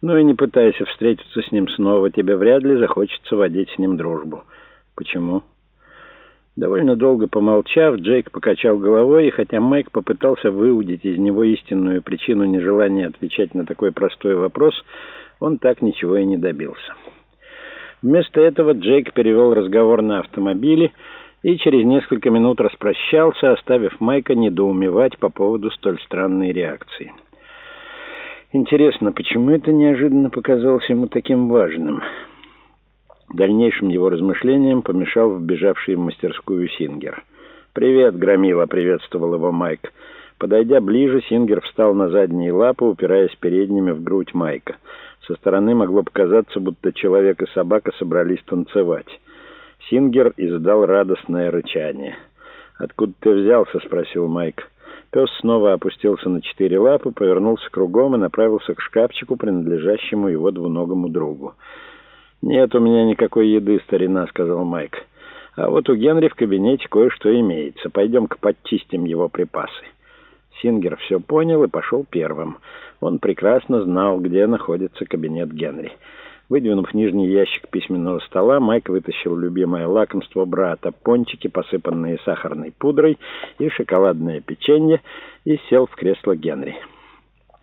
Ну и не пытайся встретиться с ним снова, тебе вряд ли захочется водить с ним дружбу. Почему? Довольно долго помолчав, Джейк покачал головой, и хотя Майк попытался выудить из него истинную причину нежелания отвечать на такой простой вопрос, он так ничего и не добился. Вместо этого Джейк перевел разговор на автомобиле и через несколько минут распрощался, оставив Майка недоумевать по поводу столь странной реакции. Интересно, почему это неожиданно показалось ему таким важным? Дальнейшим его размышлениям помешал вбежавший в мастерскую Сингер. «Привет, Громила!» — приветствовал его Майк. Подойдя ближе, Сингер встал на задние лапы, упираясь передними в грудь Майка. Со стороны могло показаться, будто человек и собака собрались танцевать. Сингер издал радостное рычание. «Откуда ты взялся?» — спросил Майк. Пес снова опустился на четыре лапы, повернулся кругом и направился к шкафчику, принадлежащему его двуногому другу. «Нет у меня никакой еды, старина», — сказал Майк. «А вот у Генри в кабинете кое-что имеется. Пойдем-ка подчистим его припасы». Сингер все понял и пошел первым. Он прекрасно знал, где находится кабинет Генри. Выдвинув нижний ящик письменного стола, Майк вытащил любимое лакомство брата, пончики, посыпанные сахарной пудрой, и шоколадное печенье, и сел в кресло Генри.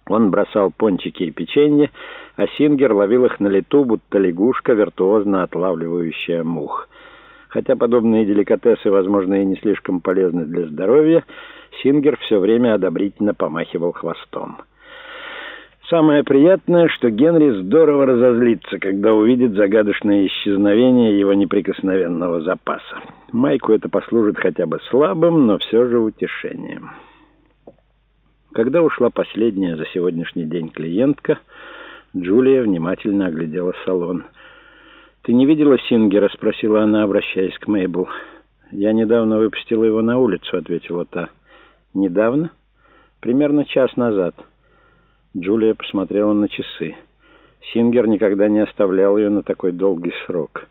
Он бросал пончики и печенье, а Сингер ловил их на лету, будто лягушка, виртуозно отлавливающая мух. Хотя подобные деликатесы, возможно, и не слишком полезны для здоровья, Сингер все время одобрительно помахивал хвостом. Самое приятное, что Генри здорово разозлится, когда увидит загадочное исчезновение его неприкосновенного запаса. Майку это послужит хотя бы слабым, но все же утешением. Когда ушла последняя за сегодняшний день клиентка, Джулия внимательно оглядела салон. «Ты не видела Сингера?» — спросила она, обращаясь к Мейбл. «Я недавно выпустила его на улицу», — ответила та. «Недавно?» «Примерно час назад». Джулия посмотрела на часы. Сингер никогда не оставлял ее на такой долгий срок.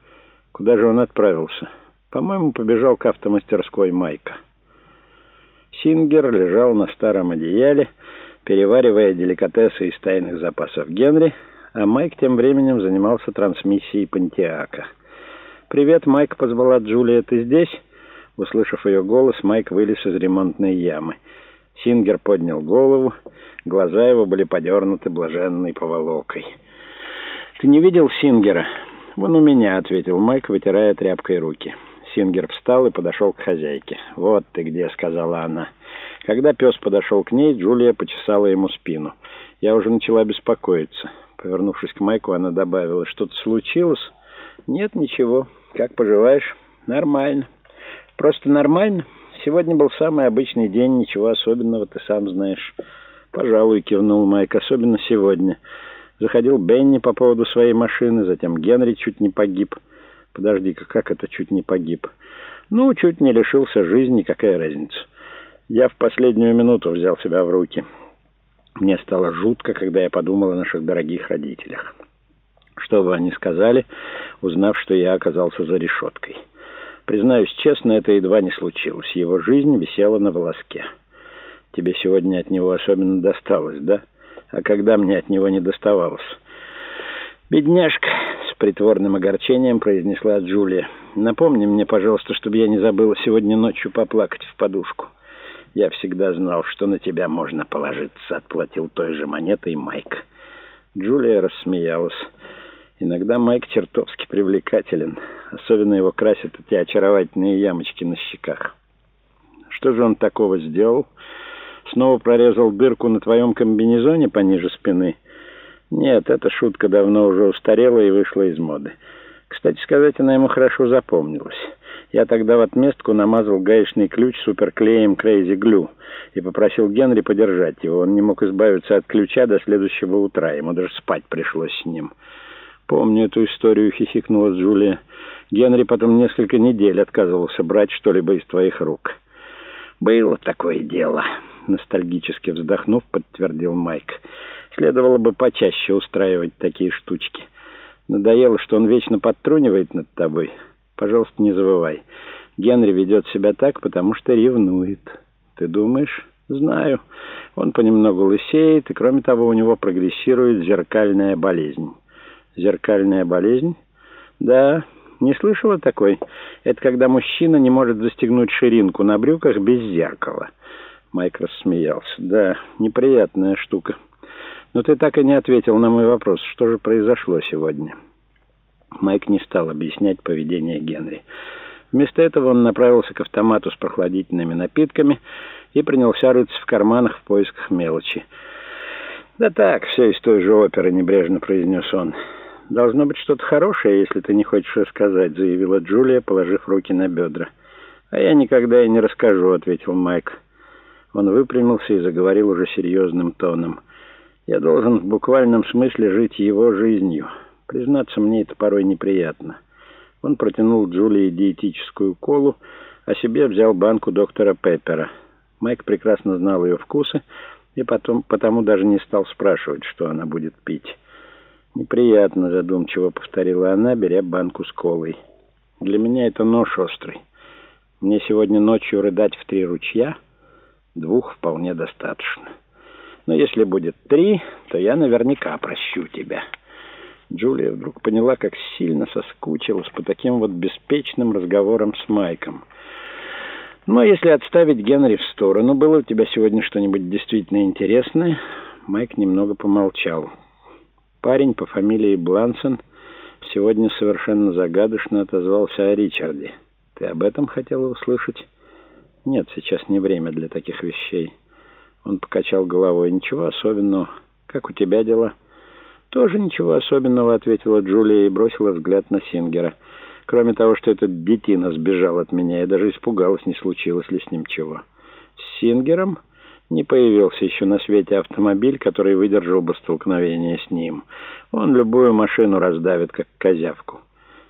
Куда же он отправился? По-моему, побежал к автомастерской Майка. Сингер лежал на старом одеяле, переваривая деликатесы из тайных запасов Генри, а Майк тем временем занимался трансмиссией Пантиака. «Привет, Майк», — позвала Джулия, — «ты здесь?» Услышав ее голос, Майк вылез из ремонтной ямы. Сингер поднял голову. Глаза его были подернуты блаженной поволокой. «Ты не видел Сингера?» «Вон у меня», — ответил Майк, вытирая тряпкой руки. Сингер встал и подошел к хозяйке. «Вот ты где», — сказала она. Когда пес подошел к ней, Джулия почесала ему спину. Я уже начала беспокоиться. Повернувшись к Майку, она добавила, «Что-то случилось?» «Нет, ничего. Как поживаешь?» «Нормально. Просто нормально. Сегодня был самый обычный день, ничего особенного, ты сам знаешь». «Пожалуй», — кивнул Майк, — «особенно сегодня». Заходил Бенни по поводу своей машины, затем Генри чуть не погиб. Подожди-ка, как это чуть не погиб? Ну, чуть не лишился жизни, какая разница? Я в последнюю минуту взял себя в руки. Мне стало жутко, когда я подумал о наших дорогих родителях. Что бы они сказали, узнав, что я оказался за решеткой? Признаюсь честно, это едва не случилось. Его жизнь висела на волоске. Тебе сегодня от него особенно досталось, да? А когда мне от него не доставалось? Бедняжка, с притворным огорчением произнесла Джулия. Напомни мне, пожалуйста, чтобы я не забыла сегодня ночью поплакать в подушку. Я всегда знал, что на тебя можно положиться, отплатил той же монетой Майк. Джулия рассмеялась. Иногда Майк чертовски привлекателен. Особенно его красят эти очаровательные ямочки на щеках. Что же он такого сделал? Снова прорезал дырку на твоем комбинезоне пониже спины? Нет, эта шутка давно уже устарела и вышла из моды. Кстати сказать, она ему хорошо запомнилась. Я тогда в отместку намазал гаечный ключ суперклеем Crazy Glue и попросил Генри подержать его. Он не мог избавиться от ключа до следующего утра. Ему даже спать пришлось с ним. «Помню эту историю», — хихикнула Джулия. «Генри потом несколько недель отказывался брать что-либо из твоих рук». «Было такое дело», — ностальгически вздохнув, подтвердил Майк. «Следовало бы почаще устраивать такие штучки. Надоело, что он вечно подтрунивает над тобой. Пожалуйста, не забывай. Генри ведет себя так, потому что ревнует. Ты думаешь?» Знаю. Он понемногу лысеет, и кроме того, у него прогрессирует зеркальная болезнь. Зеркальная болезнь? Да, не слышала такой? Это когда мужчина не может застегнуть ширинку на брюках без зеркала. Майк рассмеялся. Да, неприятная штука. Но ты так и не ответил на мой вопрос. Что же произошло сегодня? Майк не стал объяснять поведение Генри. Вместо этого он направился к автомату с прохладительными напитками и принялся рыться в карманах в поисках мелочи. «Да так, все из той же оперы», — небрежно произнес он. «Должно быть что-то хорошее, если ты не хочешь рассказать», — заявила Джулия, положив руки на бедра. «А я никогда и не расскажу», — ответил Майк. Он выпрямился и заговорил уже серьезным тоном. «Я должен в буквальном смысле жить его жизнью. Признаться, мне это порой неприятно». Он протянул Джулии диетическую колу, а себе взял банку доктора Пеппера. Майк прекрасно знал ее вкусы и потом, потому даже не стал спрашивать, что она будет пить. «Неприятно», — задумчиво повторила она, беря банку с колой. «Для меня это нож острый. Мне сегодня ночью рыдать в три ручья, двух вполне достаточно. Но если будет три, то я наверняка прощу тебя». Джулия вдруг поняла, как сильно соскучилась по таким вот беспечным разговорам с Майком. «Ну, а если отставить Генри в сторону, было у тебя сегодня что-нибудь действительно интересное?» Майк немного помолчал. Парень по фамилии Блансон сегодня совершенно загадочно отозвался о Ричарде. «Ты об этом хотела услышать?» «Нет, сейчас не время для таких вещей». Он покачал головой. «Ничего особенного. Как у тебя дела?» «Тоже ничего особенного», — ответила Джулия и бросила взгляд на Сингера. «Кроме того, что этот детина сбежал от меня, я даже испугалась, не случилось ли с ним чего». «С Сингером?» Не появился еще на свете автомобиль, который выдержал бы столкновение с ним. Он любую машину раздавит, как козявку.